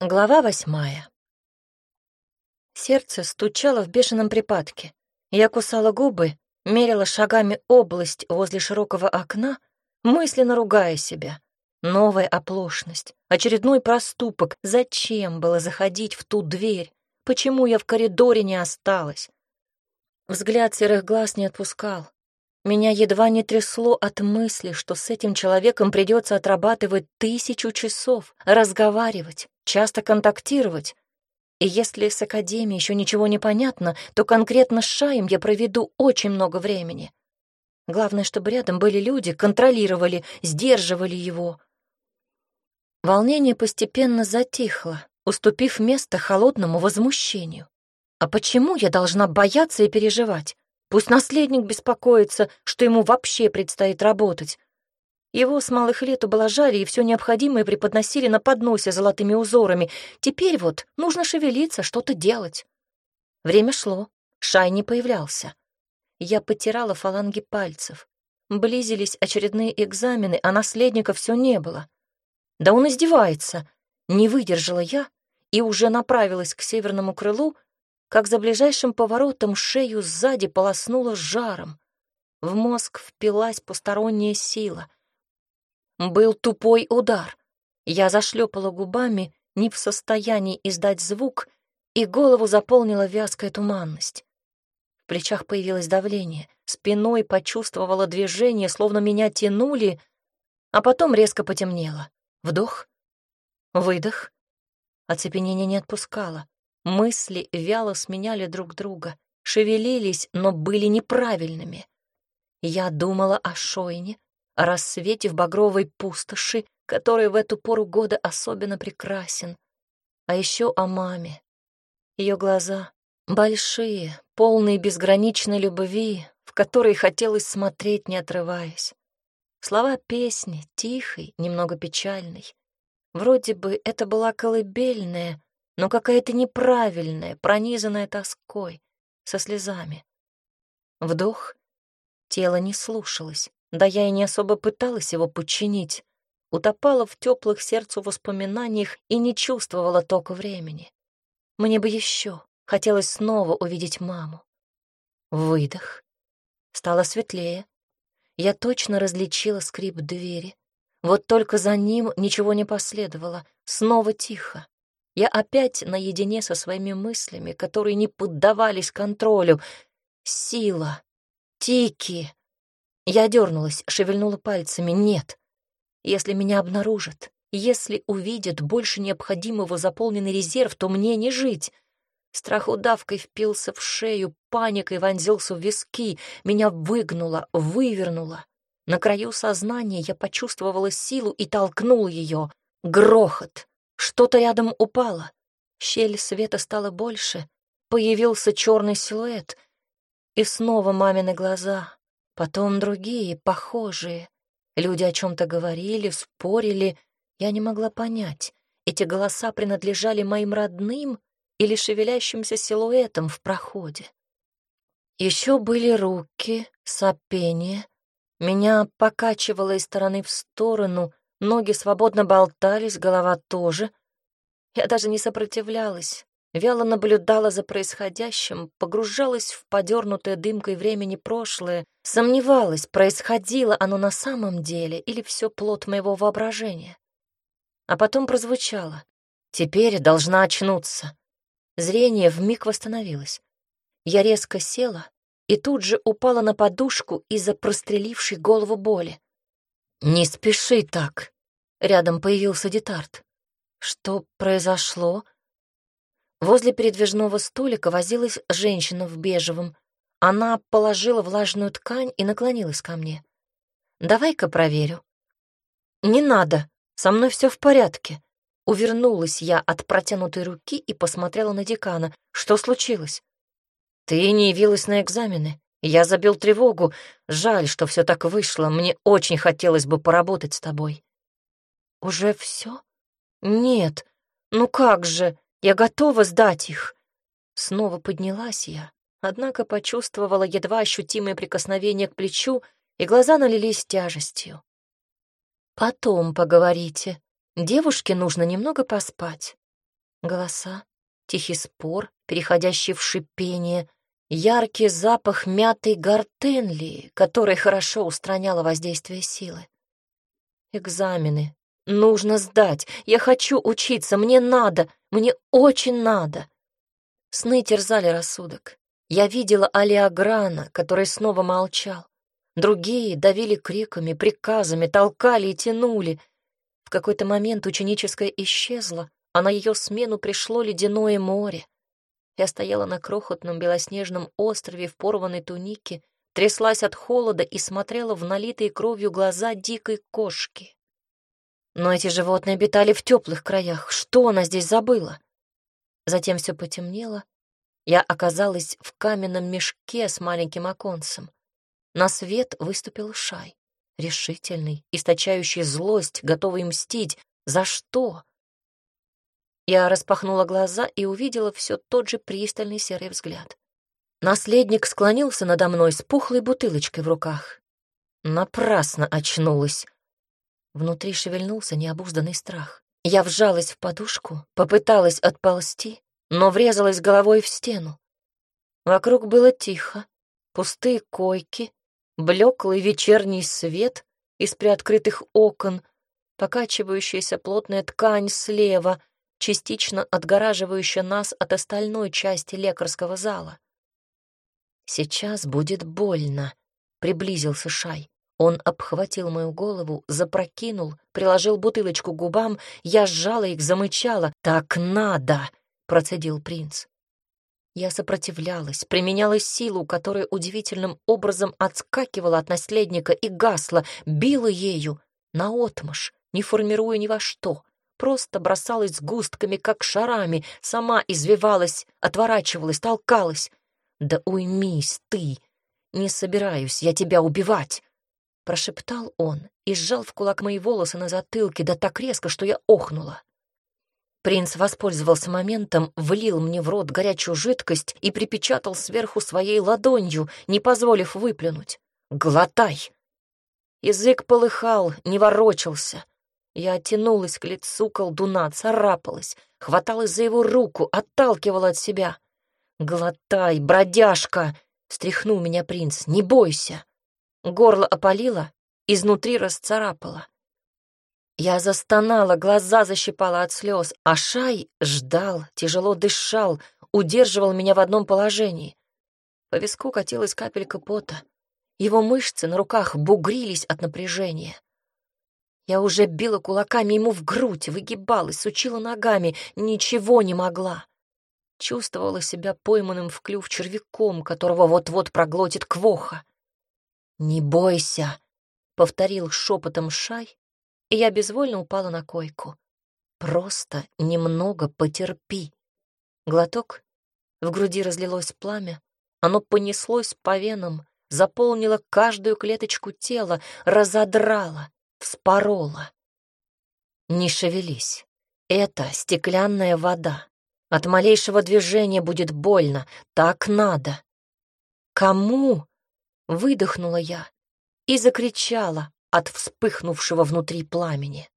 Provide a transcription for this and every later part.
Глава восьмая. Сердце стучало в бешеном припадке. Я кусала губы, мерила шагами область возле широкого окна, мысленно ругая себя. Новая оплошность, очередной проступок. Зачем было заходить в ту дверь? Почему я в коридоре не осталась? Взгляд серых глаз не отпускал. Меня едва не трясло от мысли, что с этим человеком придется отрабатывать тысячу часов, разговаривать, часто контактировать. И если с Академией еще ничего не понятно, то конкретно с Шаем я проведу очень много времени. Главное, чтобы рядом были люди, контролировали, сдерживали его. Волнение постепенно затихло, уступив место холодному возмущению. А почему я должна бояться и переживать? Пусть наследник беспокоится, что ему вообще предстоит работать. Его с малых лет ублажали и все необходимое преподносили на подносе золотыми узорами. Теперь вот нужно шевелиться, что-то делать. Время шло, Шай не появлялся. Я потирала фаланги пальцев. Близились очередные экзамены, а наследника все не было. Да он издевается. Не выдержала я и уже направилась к северному крылу, как за ближайшим поворотом шею сзади полоснуло жаром. В мозг впилась посторонняя сила. Был тупой удар. Я зашлепала губами, не в состоянии издать звук, и голову заполнила вязкая туманность. В плечах появилось давление, спиной почувствовала движение, словно меня тянули, а потом резко потемнело. Вдох, выдох. Оцепенение не отпускало. Мысли вяло сменяли друг друга, шевелились, но были неправильными. Я думала о Шойне, о рассвете в багровой пустоши, который в эту пору года особенно прекрасен, а еще о маме. Ее глаза большие, полные безграничной любви, в которые хотелось смотреть, не отрываясь. Слова песни, тихой, немного печальной. Вроде бы это была колыбельная, но какая-то неправильная, пронизанная тоской, со слезами. Вдох. Тело не слушалось, да я и не особо пыталась его подчинить. Утопала в теплых сердцу воспоминаниях и не чувствовала тока времени. Мне бы еще хотелось снова увидеть маму. Выдох. Стало светлее. Я точно различила скрип двери. Вот только за ним ничего не последовало. Снова тихо. Я опять наедине со своими мыслями, которые не поддавались контролю. Сила. Тики. Я дернулась, шевельнула пальцами. Нет. Если меня обнаружат, если увидят больше необходимого заполненный резерв, то мне не жить. Страх удавкой впился в шею, паникой вонзился в виски, меня выгнуло, вывернуло. На краю сознания я почувствовала силу и толкнула ее. Грохот. Что-то рядом упало. Щель света стала больше. Появился черный силуэт. И снова мамины глаза. Потом другие, похожие. Люди о чем-то говорили, спорили. Я не могла понять, эти голоса принадлежали моим родным или шевелящимся силуэтам в проходе. Еще были руки, сопение. Меня покачивало из стороны в сторону, Ноги свободно болтались, голова тоже. Я даже не сопротивлялась, вяло наблюдала за происходящим, погружалась в подернутое дымкой времени прошлое, сомневалась, происходило оно на самом деле или все плод моего воображения. А потом прозвучало. Теперь должна очнуться. Зрение вмиг восстановилось. Я резко села и тут же упала на подушку из-за прострелившей голову боли. «Не спеши так!» Рядом появился Детарт. «Что произошло?» Возле передвижного столика возилась женщина в бежевом. Она положила влажную ткань и наклонилась ко мне. «Давай-ка проверю». «Не надо, со мной все в порядке». Увернулась я от протянутой руки и посмотрела на декана. «Что случилось?» «Ты не явилась на экзамены. Я забил тревогу. Жаль, что все так вышло. Мне очень хотелось бы поработать с тобой. Уже все? Нет. Ну как же? Я готова сдать их. Снова поднялась я, однако почувствовала едва ощутимое прикосновение к плечу, и глаза налились тяжестью. Потом поговорите. Девушке нужно немного поспать. Голоса, тихий спор, переходящий в шипение, яркий запах мятой гортенлии, который хорошо устраняла воздействие силы. Экзамены. Нужно сдать. Я хочу учиться. Мне надо. Мне очень надо. Сны терзали рассудок. Я видела Алиаграна, который снова молчал. Другие давили криками, приказами, толкали и тянули. В какой-то момент ученическая исчезла, а на ее смену пришло ледяное море. Я стояла на крохотном белоснежном острове в порванной тунике, тряслась от холода и смотрела в налитые кровью глаза дикой кошки. Но эти животные обитали в теплых краях. Что она здесь забыла? Затем все потемнело. Я оказалась в каменном мешке с маленьким оконцем. На свет выступил Шай, решительный, источающий злость, готовый мстить. За что? Я распахнула глаза и увидела все тот же пристальный серый взгляд. Наследник склонился надо мной с пухлой бутылочкой в руках. Напрасно очнулась. Внутри шевельнулся необузданный страх. Я вжалась в подушку, попыталась отползти, но врезалась головой в стену. Вокруг было тихо, пустые койки, блеклый вечерний свет из приоткрытых окон, покачивающаяся плотная ткань слева, частично отгораживающая нас от остальной части лекарского зала. «Сейчас будет больно», — приблизился Шай. Он обхватил мою голову, запрокинул, приложил бутылочку к губам, я сжала их, замычала. «Так надо!» — процедил принц. Я сопротивлялась, применяла силу, которая удивительным образом отскакивала от наследника и гасла, била ею наотмашь, не формируя ни во что просто бросалась с густками, как шарами, сама извивалась, отворачивалась, толкалась. «Да уймись ты! Не собираюсь я тебя убивать!» Прошептал он и сжал в кулак мои волосы на затылке, да так резко, что я охнула. Принц воспользовался моментом, влил мне в рот горячую жидкость и припечатал сверху своей ладонью, не позволив выплюнуть. «Глотай!» Язык полыхал, не ворочался. Я оттянулась к лицу колдуна, царапалась, хваталась за его руку, отталкивала от себя. «Глотай, бродяжка!» — встряхнул меня принц. «Не бойся!» Горло опалило, изнутри расцарапало. Я застонала, глаза защипала от слез, а Шай ждал, тяжело дышал, удерживал меня в одном положении. По виску катилась капелька пота. Его мышцы на руках бугрились от напряжения. Я уже била кулаками ему в грудь, выгибалась, сучила ногами, ничего не могла. Чувствовала себя пойманным в клюв червяком, которого вот-вот проглотит квоха. «Не бойся», — повторил шепотом Шай, и я безвольно упала на койку. «Просто немного потерпи». Глоток. В груди разлилось пламя. Оно понеслось по венам, заполнило каждую клеточку тела, разодрало вспорола. Не шевелись. Это стеклянная вода. От малейшего движения будет больно. Так надо. Кому? Выдохнула я и закричала от вспыхнувшего внутри пламени.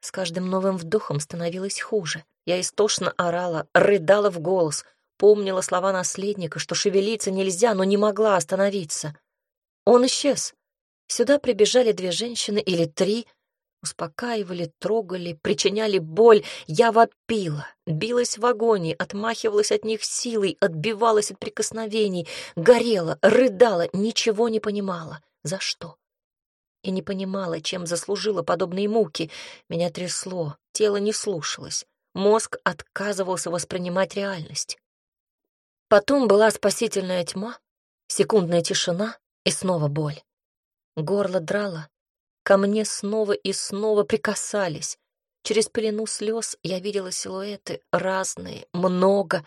С каждым новым вдохом становилось хуже. Я истошно орала, рыдала в голос, помнила слова наследника, что шевелиться нельзя, но не могла остановиться. Он исчез, Сюда прибежали две женщины или три, успокаивали, трогали, причиняли боль. Я вопила, билась в агонии, отмахивалась от них силой, отбивалась от прикосновений, горела, рыдала, ничего не понимала. За что? И не понимала, чем заслужила подобные муки. Меня трясло, тело не слушалось, мозг отказывался воспринимать реальность. Потом была спасительная тьма, секундная тишина и снова боль. Горло драло. Ко мне снова и снова прикасались. Через пелену слез я видела силуэты разные, много.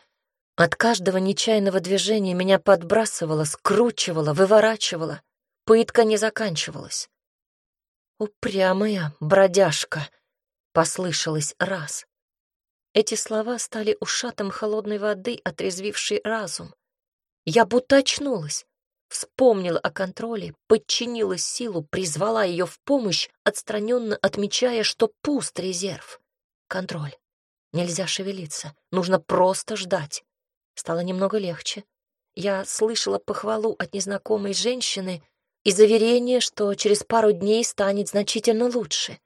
От каждого нечаянного движения меня подбрасывало, скручивало, выворачивало. Пытка не заканчивалась. «Упрямая бродяжка», — послышалось раз. Эти слова стали ушатом холодной воды, отрезвившей разум. Я будто очнулась. Вспомнила о контроле, подчинила силу, призвала ее в помощь, отстраненно отмечая, что пуст резерв. Контроль. Нельзя шевелиться, нужно просто ждать. Стало немного легче. Я слышала похвалу от незнакомой женщины и заверение, что через пару дней станет значительно лучше.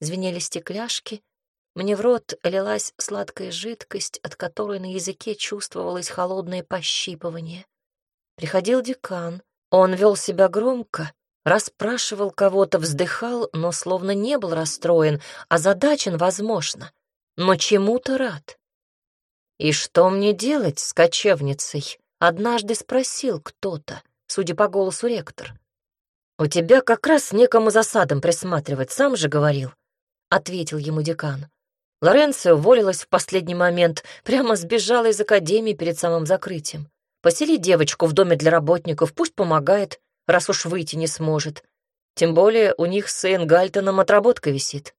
Звенели стекляшки, мне в рот лилась сладкая жидкость, от которой на языке чувствовалось холодное пощипывание. Приходил декан, он вел себя громко, расспрашивал кого-то, вздыхал, но словно не был расстроен, озадачен, возможно, но чему-то рад. «И что мне делать с кочевницей?» — однажды спросил кто-то, судя по голосу ректор. «У тебя как раз некому засадам присматривать, сам же говорил», — ответил ему декан. Лоренция уволилась в последний момент, прямо сбежала из академии перед самым закрытием. Посели девочку в доме для работников, пусть помогает, раз уж выйти не сможет. Тем более у них с Эйн Гальтоном отработка висит.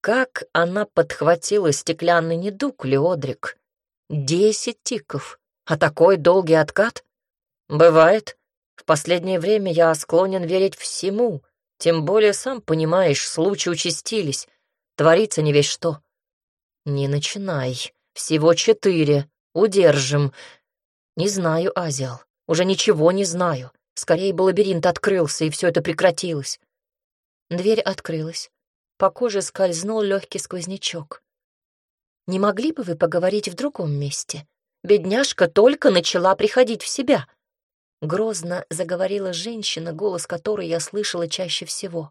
Как она подхватила стеклянный недуг, Леодрик? Десять тиков. А такой долгий откат? Бывает. В последнее время я склонен верить всему. Тем более, сам понимаешь, случаи участились. Творится не весь что. Не начинай. Всего четыре. Удержим. Не знаю, Азиал. Уже ничего не знаю. Скорее бы лабиринт открылся, и все это прекратилось. Дверь открылась. По коже скользнул легкий сквознячок. «Не могли бы вы поговорить в другом месте? Бедняжка только начала приходить в себя». Грозно заговорила женщина, голос которой я слышала чаще всего.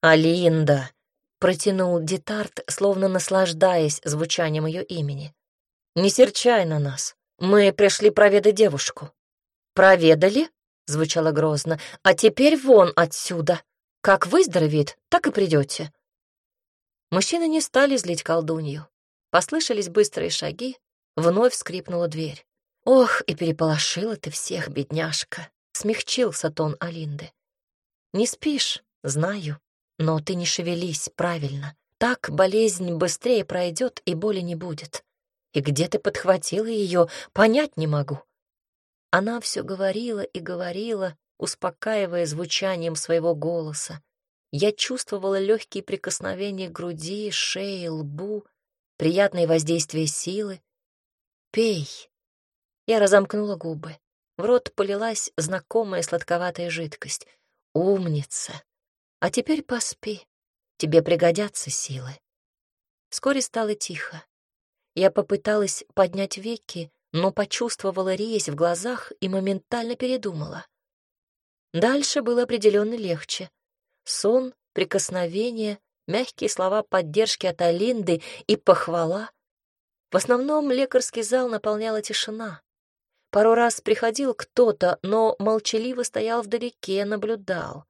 «Алинда!» — протянул Детарт, словно наслаждаясь звучанием ее имени. «Не серчай на нас. Мы пришли проведать девушку». «Проведали?» — звучало грозно. «А теперь вон отсюда. Как выздоровеет, так и придете». Мужчины не стали злить колдунью. Послышались быстрые шаги, вновь скрипнула дверь. «Ох, и переполошила ты всех, бедняжка!» — смягчился тон Алинды. «Не спишь, знаю, но ты не шевелись правильно. Так болезнь быстрее пройдет и боли не будет. И где ты подхватила ее, понять не могу. Она все говорила и говорила, успокаивая звучанием своего голоса. Я чувствовала легкие прикосновения груди, шее, лбу, приятное воздействие силы. «Пей!» Я разомкнула губы. В рот полилась знакомая сладковатая жидкость. «Умница! А теперь поспи. Тебе пригодятся силы». Вскоре стало тихо. Я попыталась поднять веки, но почувствовала резь в глазах и моментально передумала. Дальше было определенно легче. Сон, прикосновение, мягкие слова поддержки от Алинды и похвала. В основном лекарский зал наполняла тишина. Пару раз приходил кто-то, но молчаливо стоял вдалеке, наблюдал.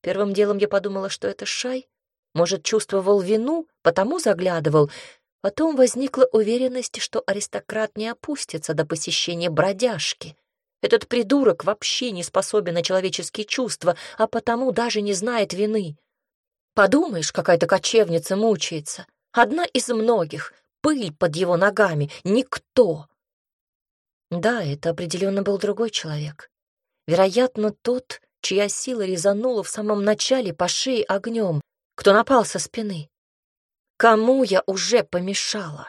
Первым делом я подумала, что это Шай. Может, чувствовал вину, потому заглядывал, Потом возникла уверенность, что аристократ не опустится до посещения бродяжки. Этот придурок вообще не способен на человеческие чувства, а потому даже не знает вины. Подумаешь, какая-то кочевница мучается. Одна из многих. Пыль под его ногами. Никто. Да, это определенно был другой человек. Вероятно, тот, чья сила резанула в самом начале по шее огнем, кто напал со спины. Кому я уже помешала?